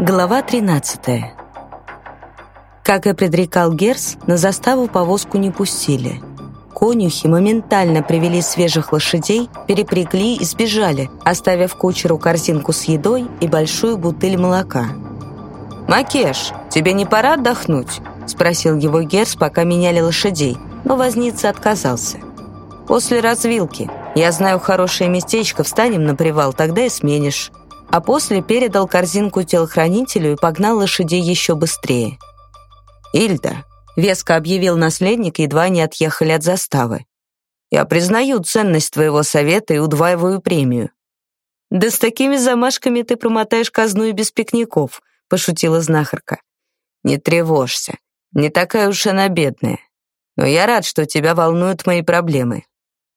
Глава 13. Как и предрекал Герс, на заставу повозку не пустили. Конюхи моментально привели свежих лошадей, перепрягли и сбежали, оставив кучеру корзинку с едой и большую бутыль молока. «Макеш, тебе не пора отдохнуть?» – спросил его Герс, пока меняли лошадей, но возница отказался. «После развилки. Я знаю хорошее местечко, встанем на привал, тогда и сменишь» а после передал корзинку телохранителю и погнал лошадей еще быстрее. «Ильда», — веско объявил наследник, едва они отъехали от заставы. «Я признаю ценность твоего совета и удваиваю премию». «Да с такими замашками ты промотаешь казну и без пикников», — пошутила знахарка. «Не тревожься, не такая уж она бедная. Но я рад, что тебя волнуют мои проблемы».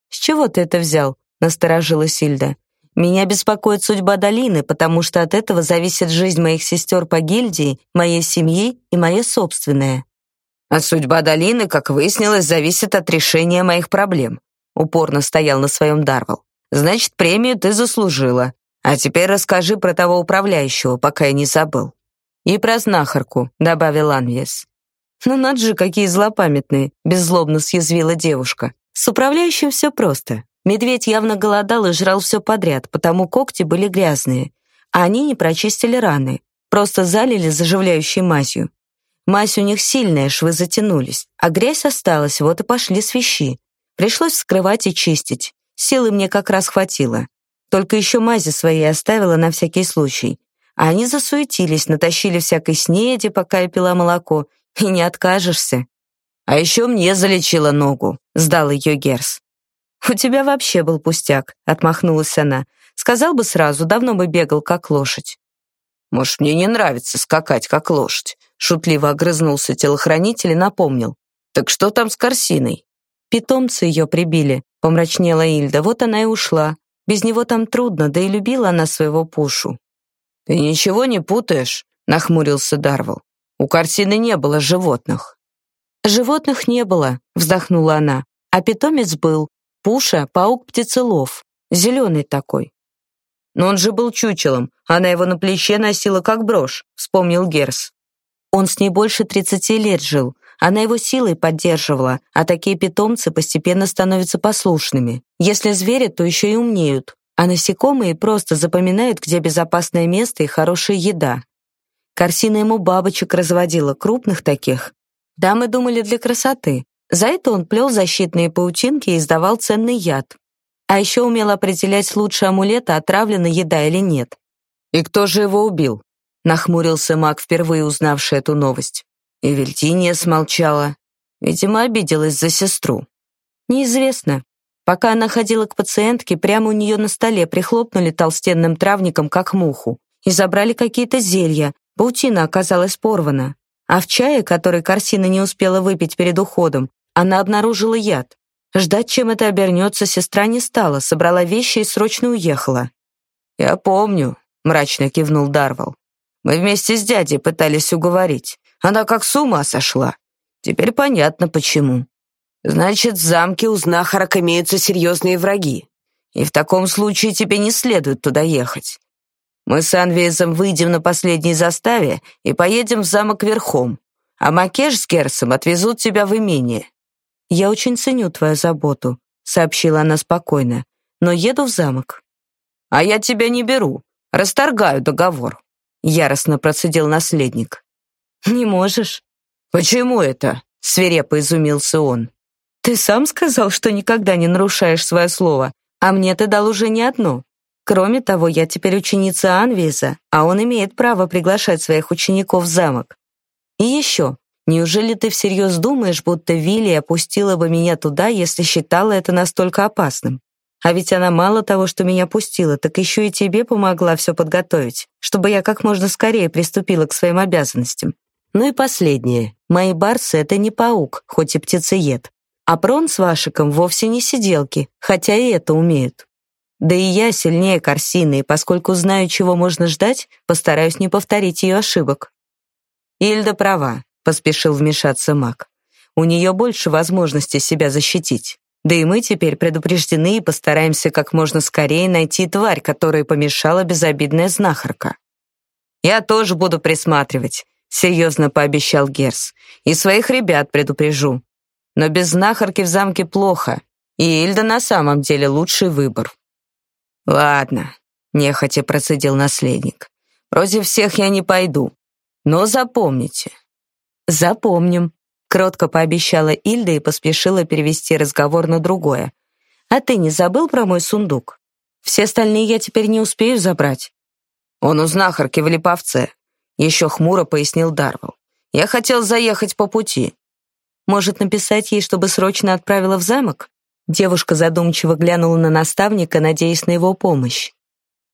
«С чего ты это взял?» — насторожилась Ильда. Меня беспокоит судьба долины, потому что от этого зависит жизнь моих сестер по гильдии, моей семьи и моя собственная. А судьба долины, как выяснилось, зависит от решения моих проблем. Упорно стоял на своем Дарвал. Значит, премию ты заслужила. А теперь расскажи про того управляющего, пока я не забыл. И про знахарку, добавил Анвес. Ну надо же, какие злопамятные, беззлобно съязвила девушка. С управляющим все просто. Медведь явно голодал и жрал все подряд, потому когти были грязные, а они не прочистили раны, просто залили заживляющей мазью. Мазь у них сильная, швы затянулись, а грязь осталась, вот и пошли свищи. Пришлось вскрывать и чистить. Силы мне как раз хватило. Только еще мази свои оставила на всякий случай. А они засуетились, натащили всякой снеди, пока я пила молоко, и не откажешься. А еще мне залечила ногу, сдал ее Герс. «У тебя вообще был пустяк», — отмахнулась она. «Сказал бы сразу, давно бы бегал, как лошадь». «Может, мне не нравится скакать, как лошадь», — шутливо огрызнулся телохранитель и напомнил. «Так что там с Корсиной?» «Питомцы ее прибили», — помрачнела Ильда. «Вот она и ушла. Без него там трудно, да и любила она своего Пушу». «Ты ничего не путаешь?» — нахмурился Дарвал. «У Корсины не было животных». «Животных не было», — вздохнула она. «А питомец был, Пуша — паук-птицелов, зеленый такой. Но он же был чучелом, она его на плече носила как брошь, вспомнил Герс. Он с ней больше 30 лет жил, она его силой поддерживала, а такие питомцы постепенно становятся послушными. Если звери, то еще и умнеют, а насекомые просто запоминают, где безопасное место и хорошая еда. Корсина ему бабочек разводила, крупных таких. Да, мы думали для красоты, за это он плел защитные паутинки и издавал ценный яд. А еще умел определять лучше амулета, отравлена еда или нет. «И кто же его убил?» — нахмурился маг, впервые узнавший эту новость. И Вельтиния смолчала. Видимо, обиделась за сестру. Неизвестно. Пока она ходила к пациентке, прямо у нее на столе прихлопнули толстенным травником, как муху, и забрали какие-то зелья. Паутина оказалась порвана. А в чае, который Корсина не успела выпить перед уходом, она обнаружила яд. Ждать, чем это обернется, сестра не стала, собрала вещи и срочно уехала. «Я помню», — мрачно кивнул Дарвал. «Мы вместе с дядей пытались уговорить. Она как с ума сошла. Теперь понятно, почему. Значит, в замке у знахарок имеются серьезные враги. И в таком случае тебе не следует туда ехать. Мы с Анвиезом выйдем на последней заставе и поедем в замок верхом, а Макеш с Герсом отвезут тебя в имение. «Я очень ценю твою заботу», — сообщила она спокойно, «но еду в замок». «А я тебя не беру, расторгаю договор», — яростно процедил наследник. «Не можешь». «Почему это?» — свирепо изумился он. «Ты сам сказал, что никогда не нарушаешь свое слово, а мне ты дал уже не одно. Кроме того, я теперь ученица Анвиза, а он имеет право приглашать своих учеников в замок. И еще, Неужели ты всерьез думаешь, будто Вилли опустила бы меня туда, если считала это настолько опасным? А ведь она мало того, что меня пустила, так еще и тебе помогла все подготовить, чтобы я как можно скорее приступила к своим обязанностям. Ну и последнее. Мои барсы — это не паук, хоть и птицеед. А Прон с Вашиком вовсе не сиделки, хотя и это умеют. Да и я сильнее Корсины, и поскольку знаю, чего можно ждать, постараюсь не повторить ее ошибок. Ильда права поспешил вмешаться маг. У нее больше возможностей себя защитить. Да и мы теперь предупреждены и постараемся как можно скорее найти тварь, которой помешала безобидная знахарка. «Я тоже буду присматривать», — серьезно пообещал Герс. «И своих ребят предупрежу. Но без знахарки в замке плохо, и Ильда на самом деле лучший выбор». «Ладно», — нехотя процедил наследник. «Против всех я не пойду. Но запомните». «Запомним», — кротко пообещала Ильда и поспешила перевести разговор на другое. «А ты не забыл про мой сундук? Все остальные я теперь не успею забрать». «Он у знахарки в Липовце», — еще хмуро пояснил Дарвал. «Я хотел заехать по пути». «Может, написать ей, чтобы срочно отправила в замок?» Девушка задумчиво глянула на наставника, надеясь на его помощь.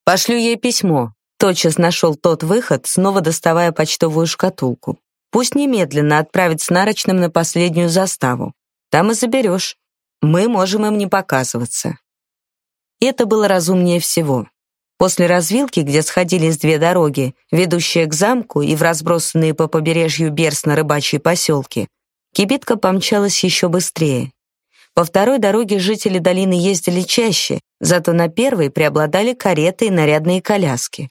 «Пошлю ей письмо», — тотчас нашел тот выход, снова доставая почтовую шкатулку. «Пусть немедленно отправит с нарочным на последнюю заставу. Там и заберешь. Мы можем им не показываться». Это было разумнее всего. После развилки, где сходились две дороги, ведущие к замку и в разбросанные по побережью Берсна рыбачьи поселки, кибитка помчалась еще быстрее. По второй дороге жители долины ездили чаще, зато на первой преобладали кареты и нарядные коляски.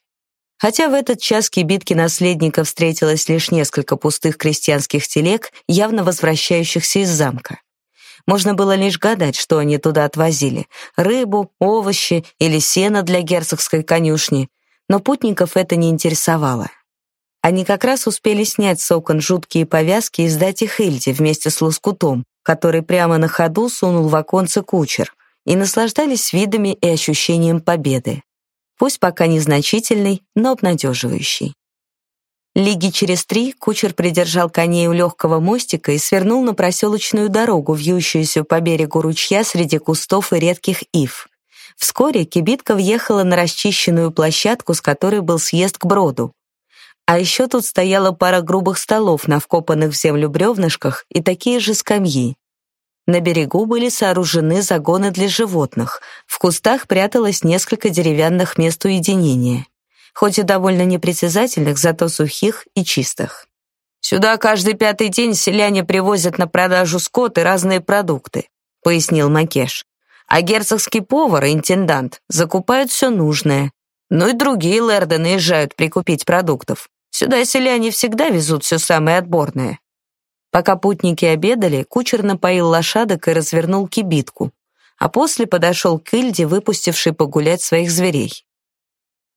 Хотя в этот час кибитке наследника встретилось лишь несколько пустых крестьянских телег, явно возвращающихся из замка. Можно было лишь гадать, что они туда отвозили — рыбу, овощи или сено для герцогской конюшни, но путников это не интересовало. Они как раз успели снять с окон жуткие повязки и сдать их Ильде вместе с лоскутом, который прямо на ходу сунул в оконце кучер, и наслаждались видами и ощущением победы. Пусть пока незначительный, но обнадеживающий. Лиги через три кучер придержал коней у легкого мостика и свернул на проселочную дорогу, вьющуюся по берегу ручья среди кустов и редких ив. Вскоре кибитка въехала на расчищенную площадку, с которой был съезд к броду. А еще тут стояла пара грубых столов на вкопанных в землю бревнышках и такие же скамьи. На берегу были сооружены загоны для животных, в кустах пряталось несколько деревянных мест уединения хоть и довольно непритязательных, зато сухих и чистых. «Сюда каждый пятый день селяне привозят на продажу скот и разные продукты», — пояснил Макеш. «А герцогский повар и интендант закупают все нужное. Ну и другие лэрды наезжают прикупить продуктов. Сюда селяне всегда везут все самое отборное». Пока путники обедали, кучер напоил лошадок и развернул кибитку, а после подошел к Ильде, выпустившей погулять своих зверей.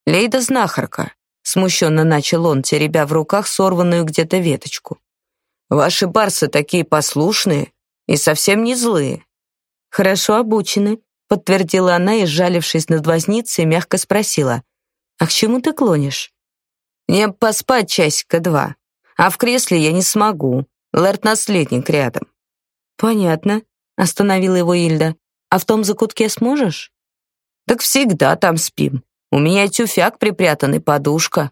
«Лейда знахарка», — смущенно начал он, теребя в руках сорванную где-то веточку. «Ваши барсы такие послушные и совсем не злые». «Хорошо обучены», — подтвердила она и, сжалившись над возницей, мягко спросила. «А к чему ты клонишь?» «Мне поспать часика-два, а в кресле я не смогу. Лэрд-наследник рядом». «Понятно», — остановила его Ильда. «А в том закутке сможешь?» «Так всегда там спим», у меня тюфяк припрятанный, подушка».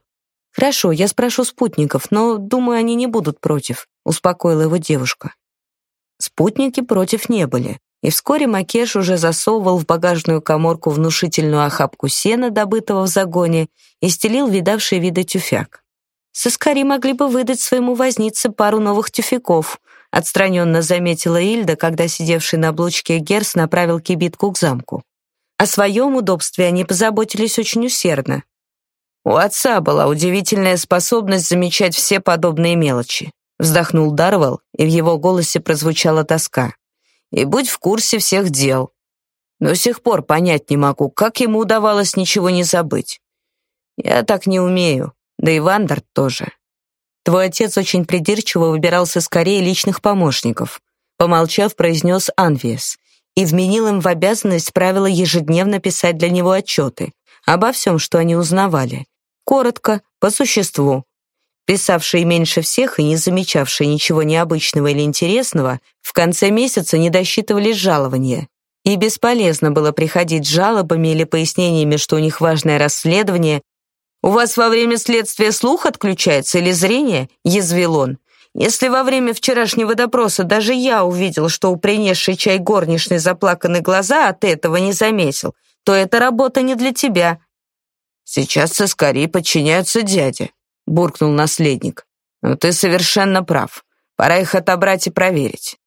«Хорошо, я спрошу спутников, но, думаю, они не будут против», — успокоила его девушка. Спутники против не были, и вскоре Макеш уже засовывал в багажную коморку внушительную охапку сена, добытого в загоне, и стелил видавший виды тюфяк. «Соскари могли бы выдать своему вознице пару новых тюфяков», отстраненно заметила Ильда, когда сидевший на облучке Герс направил кибитку к замку. О своем удобстве они позаботились очень усердно. У отца была удивительная способность замечать все подобные мелочи. Вздохнул Дарвал, и в его голосе прозвучала тоска. И будь в курсе всех дел. До сих пор понять не могу, как ему удавалось ничего не забыть. Я так не умею, да и Вандер тоже. Твой отец очень придирчиво выбирался скорее личных помощников. Помолчав, произнес Анвиес и вменил им в обязанность правило ежедневно писать для него отчеты обо всем, что они узнавали. Коротко, по существу. Писавшие меньше всех и не замечавшие ничего необычного или интересного, в конце месяца не досчитывались жалования. И бесполезно было приходить с жалобами или пояснениями, что у них важное расследование. «У вас во время следствия слух отключается или зрение?» — язвил он. Если во время вчерашнего допроса даже я увидел, что у принесшей чай горничной заплаканы глаза, а ты этого не заметил, то эта работа не для тебя». «Сейчас соскари подчиняются дяде», — буркнул наследник. «Но ты совершенно прав. Пора их отобрать и проверить».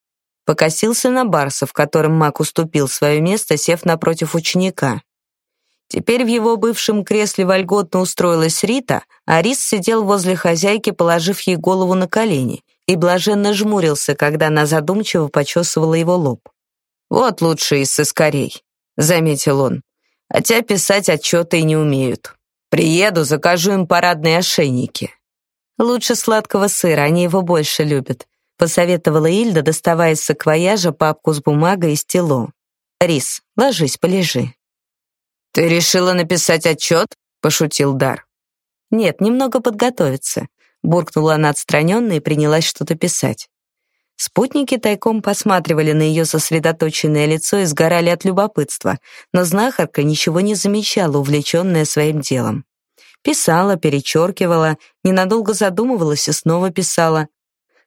Покосился на Барса, в котором маг уступил свое место, сев напротив ученика. Теперь в его бывшем кресле вольготно устроилась Рита, а Рис сидел возле хозяйки, положив ей голову на колени, и блаженно жмурился, когда она задумчиво почесывала его лоб. «Вот лучшие из сыскарей», — заметил он. «Хотя писать отчеты и не умеют. Приеду, закажу им парадные ошейники». «Лучше сладкого сыра, они его больше любят», — посоветовала Ильда, доставая из саквояжа папку с бумагой и стело. «Рис, ложись, полежи». «Ты решила написать отчет?» — пошутил Дар. «Нет, немного подготовиться», — буркнула она отстраненно и принялась что-то писать. Спутники тайком посматривали на ее сосредоточенное лицо и сгорали от любопытства, но знахарка ничего не замечала, увлеченная своим делом. Писала, перечеркивала, ненадолго задумывалась и снова писала.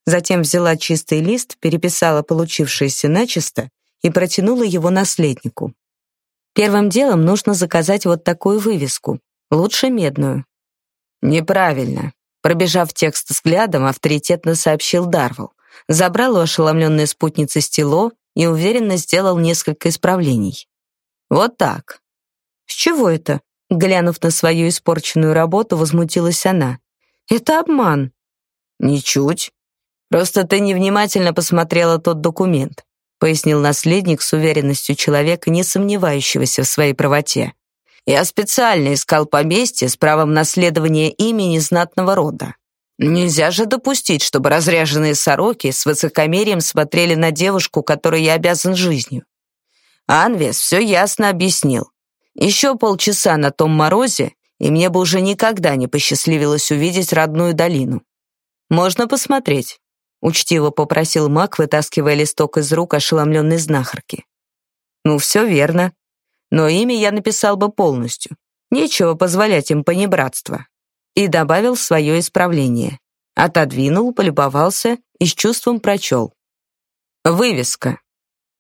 Затем взяла чистый лист, переписала получившееся начисто и протянула его наследнику. Первым делом нужно заказать вот такую вывеску, лучше медную. Неправильно. Пробежав текст взглядом, авторитетно сообщил Дарвал. Забрал у ошеломленной спутницы стело и уверенно сделал несколько исправлений. Вот так. С чего это? Глянув на свою испорченную работу, возмутилась она. Это обман. Ничуть. Просто ты невнимательно посмотрела тот документ пояснил наследник с уверенностью человека, не сомневающегося в своей правоте. Я специально искал поместье с правом наследования имени знатного рода. Нельзя же допустить, чтобы разряженные сороки с высокомерием смотрели на девушку, которой я обязан жизнью. Анвес все ясно объяснил. Еще полчаса на том морозе, и мне бы уже никогда не посчастливилось увидеть родную долину. Можно посмотреть учтиво попросил маг, вытаскивая листок из рук ошеломленной знахарки. Ну, все верно. Но имя я написал бы полностью. Нечего позволять им понебратство. И добавил свое исправление. Отодвинул, полюбовался и с чувством прочел. Вывеска.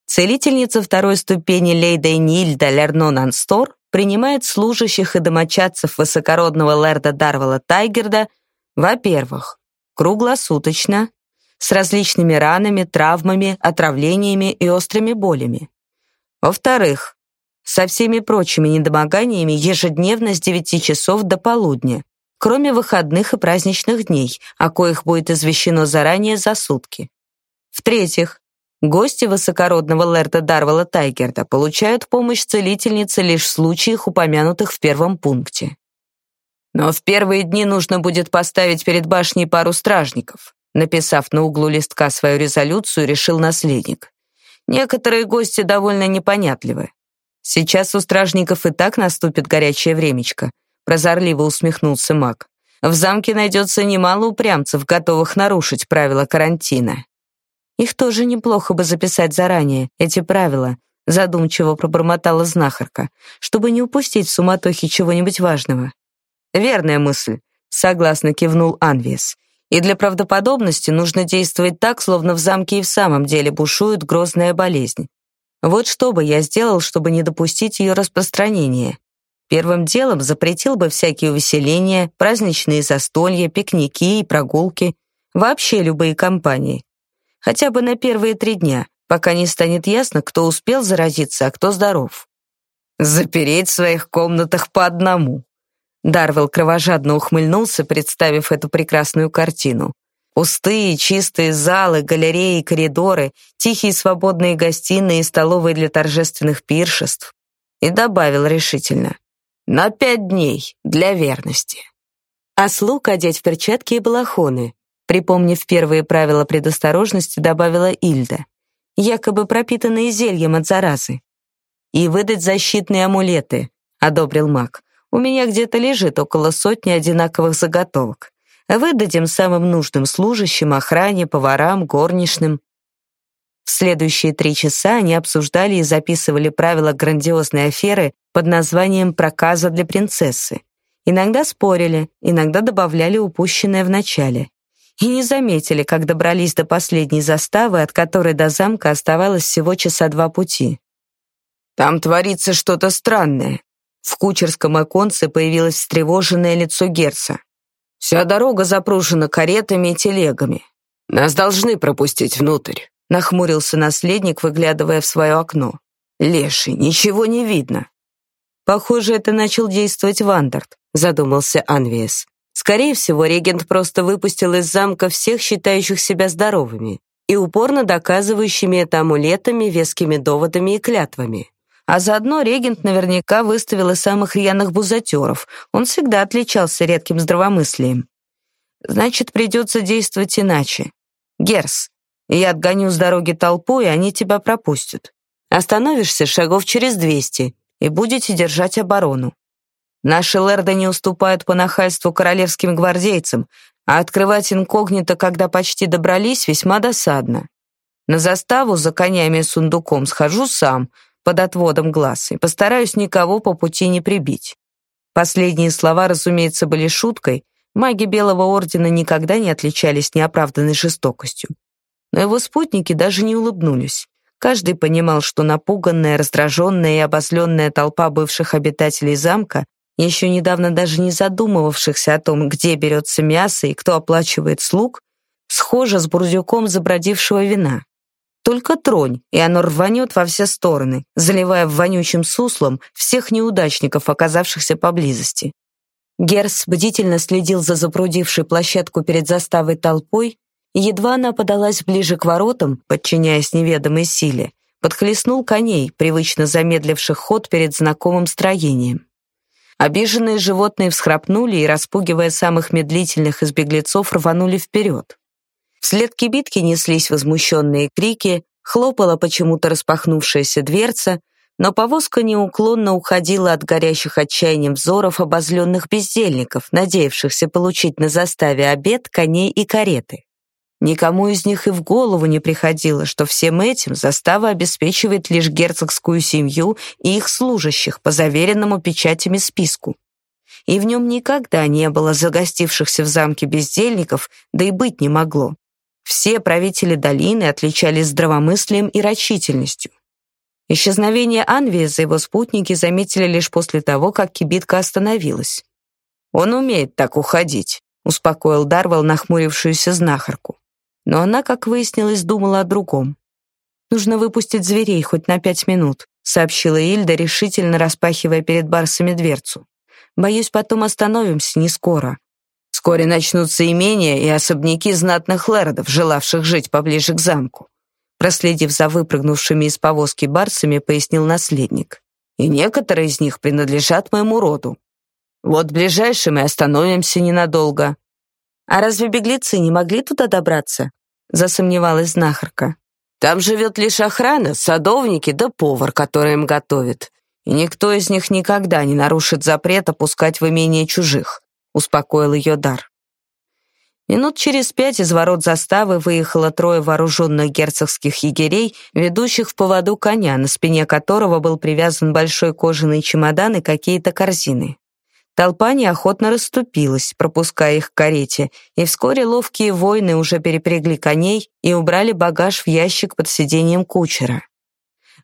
Целительница второй ступени Лейда Нильда Лернон Анстор принимает служащих и домочадцев высокородного лэрда Дарвала Тайгерда, во-первых, круглосуточно, с различными ранами, травмами, отравлениями и острыми болями. Во-вторых, со всеми прочими недомоганиями ежедневно с 9 часов до полудня, кроме выходных и праздничных дней, о коих будет извещено заранее за сутки. В-третьих, гости высокородного лэрда Дарвала Тайгерда получают помощь целительницы лишь в случаях, упомянутых в первом пункте. Но в первые дни нужно будет поставить перед башней пару стражников. Написав на углу листка свою резолюцию, решил наследник. Некоторые гости довольно непонятливы. Сейчас у стражников и так наступит горячее времечко, прозорливо усмехнулся маг. В замке найдется немало упрямцев, готовых нарушить правила карантина. Их тоже неплохо бы записать заранее, эти правила, задумчиво пробормотала знахарка, чтобы не упустить в суматохе чего-нибудь важного. Верная мысль, согласно кивнул Анвес. И для правдоподобности нужно действовать так, словно в замке и в самом деле бушует грозная болезнь. Вот что бы я сделал, чтобы не допустить ее распространения. Первым делом запретил бы всякие увеселения, праздничные застолья, пикники и прогулки, вообще любые компании. Хотя бы на первые три дня, пока не станет ясно, кто успел заразиться, а кто здоров. Запереть в своих комнатах по одному, Дарвелл кровожадно ухмыльнулся, представив эту прекрасную картину. Пустые, чистые залы, галереи, коридоры, тихие свободные гостиные и столовые для торжественных пиршеств. И добавил решительно. На пять дней, для верности. А слуг одеть в перчатки и балахоны. Припомнив первые правила предосторожности, добавила Ильда. Якобы пропитанные зельем от заразы. И выдать защитные амулеты, одобрил маг. У меня где-то лежит около сотни одинаковых заготовок. Выдадим самым нужным служащим, охране, поварам, горничным. В следующие три часа они обсуждали и записывали правила грандиозной аферы под названием «Проказа для принцессы». Иногда спорили, иногда добавляли упущенное в начале. И не заметили, как добрались до последней заставы, от которой до замка оставалось всего часа два пути. «Там творится что-то странное», в кучерском оконце появилось встревоженное лицо Герца. «Вся дорога запружена каретами и телегами. Нас должны пропустить внутрь», — нахмурился наследник, выглядывая в свое окно. «Леший, ничего не видно». Похоже, это начал действовать Вандарт, задумался Анвиес. Скорее всего, регент просто выпустил из замка всех считающих себя здоровыми и упорно доказывающими это амулетами, вескими доводами и клятвами. А заодно регент наверняка выставил и самых рьяных бузатеров. Он всегда отличался редким здравомыслием. Значит, придется действовать иначе. Герс, я отгоню с дороги толпу, и они тебя пропустят. Остановишься шагов через двести и будете держать оборону. Наши лэрды не уступают по нахальству королевским гвардейцам, а открывать инкогнито, когда почти добрались, весьма досадно. На заставу за конями и сундуком схожу сам, под отводом глаз, и постараюсь никого по пути не прибить. Последние слова, разумеется, были шуткой, маги Белого Ордена никогда не отличались неоправданной жестокостью. Но его спутники даже не улыбнулись. Каждый понимал, что напуганная, раздраженная и обозленная толпа бывших обитателей замка еще недавно даже не задумывавшихся о том, где берется мясо и кто оплачивает слуг, схожа с бурдюком забродившего вина. Только тронь, и оно рванет во все стороны, заливая вонючим суслом всех неудачников, оказавшихся поблизости. Герс бдительно следил за запрудившей площадку перед заставой толпой, и едва она подалась ближе к воротам, подчиняясь неведомой силе, подхлестнул коней, привычно замедливших ход перед знакомым строением. Обиженные животные всхрапнули и, распугивая самых медлительных из беглецов, рванули вперед. Вслед кибитки неслись возмущенные крики, хлопала почему-то распахнувшаяся дверца, но повозка неуклонно уходила от горящих отчаянием взоров обозленных бездельников, надеявшихся получить на заставе обед, коней и кареты. Никому из них и в голову не приходило, что всем этим застава обеспечивает лишь герцогскую семью и их служащих по заверенному печатями списку. И в нем никогда не было загостившихся в замке бездельников, да и быть не могло. Все правители долины отличались здравомыслием и рачительностью. Исчезновение Анвия за его спутники заметили лишь после того, как кибитка остановилась. «Он умеет так уходить», — успокоил Дарвал нахмурившуюся знахарку. Но она, как выяснилось, думала о другом. «Нужно выпустить зверей хоть на пять минут», сообщила Ильда, решительно распахивая перед барсами дверцу. «Боюсь, потом остановимся не скоро. Вскоре начнутся имения и особняки знатных лэрдов, желавших жить поближе к замку». Проследив за выпрыгнувшими из повозки барсами, пояснил наследник. «И некоторые из них принадлежат моему роду. Вот ближайшие мы остановимся ненадолго, «А разве беглецы не могли туда добраться?» — засомневалась знахарка. «Там живет лишь охрана, садовники да повар, который им готовит. И никто из них никогда не нарушит запрет опускать в имение чужих», — успокоил ее дар. Минут через пять из ворот заставы выехало трое вооруженных герцогских егерей, ведущих в поводу коня, на спине которого был привязан большой кожаный чемодан и какие-то корзины. Толпа неохотно расступилась, пропуская их к карете, и вскоре ловкие воины уже перепрягли коней и убрали багаж в ящик под сиденьем кучера.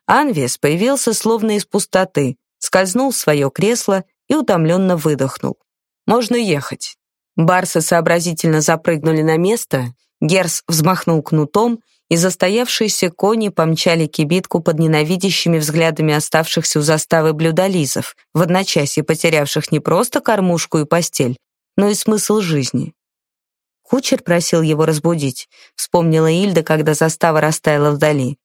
Анвес появился словно из пустоты, скользнул в свое кресло и утомленно выдохнул. «Можно ехать». Барсы сообразительно запрыгнули на место, Герс взмахнул кнутом, и застоявшиеся кони помчали кибитку под ненавидящими взглядами оставшихся у заставы блюдолизов, в одночасье потерявших не просто кормушку и постель, но и смысл жизни. Кучер просил его разбудить, вспомнила Ильда, когда застава растаяла вдали.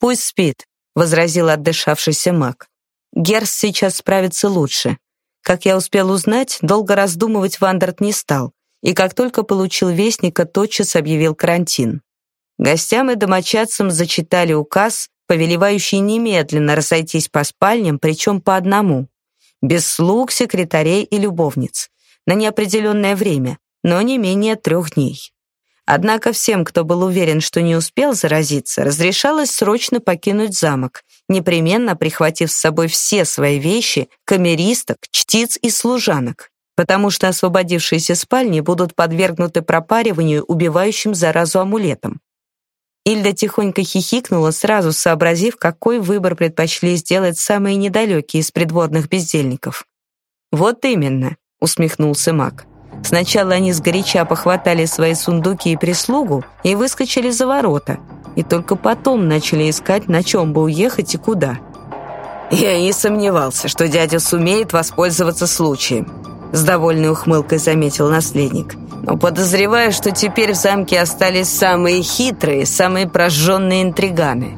«Пусть спит», — возразил отдышавшийся маг. «Герс сейчас справится лучше. Как я успел узнать, долго раздумывать Вандерт не стал, и как только получил вестника, тотчас объявил карантин. Гостям и домочадцам зачитали указ, повелевающий немедленно разойтись по спальням, причем по одному, без слуг, секретарей и любовниц, на неопределенное время, но не менее трех дней. Однако всем, кто был уверен, что не успел заразиться, разрешалось срочно покинуть замок, непременно прихватив с собой все свои вещи, камеристок, чтиц и служанок, потому что освободившиеся спальни будут подвергнуты пропариванию убивающим заразу амулетом. Ильда тихонько хихикнула, сразу сообразив, какой выбор предпочли сделать самые недалекие из придворных бездельников. «Вот именно», — усмехнулся маг. «Сначала они сгоряча похватали свои сундуки и прислугу и выскочили за ворота, и только потом начали искать, на чем бы уехать и куда». Я не сомневался, что дядя сумеет воспользоваться случаем. С довольной ухмылкой заметил наследник. Но подозреваю, что теперь в замке остались самые хитрые, самые прожженные интриганы.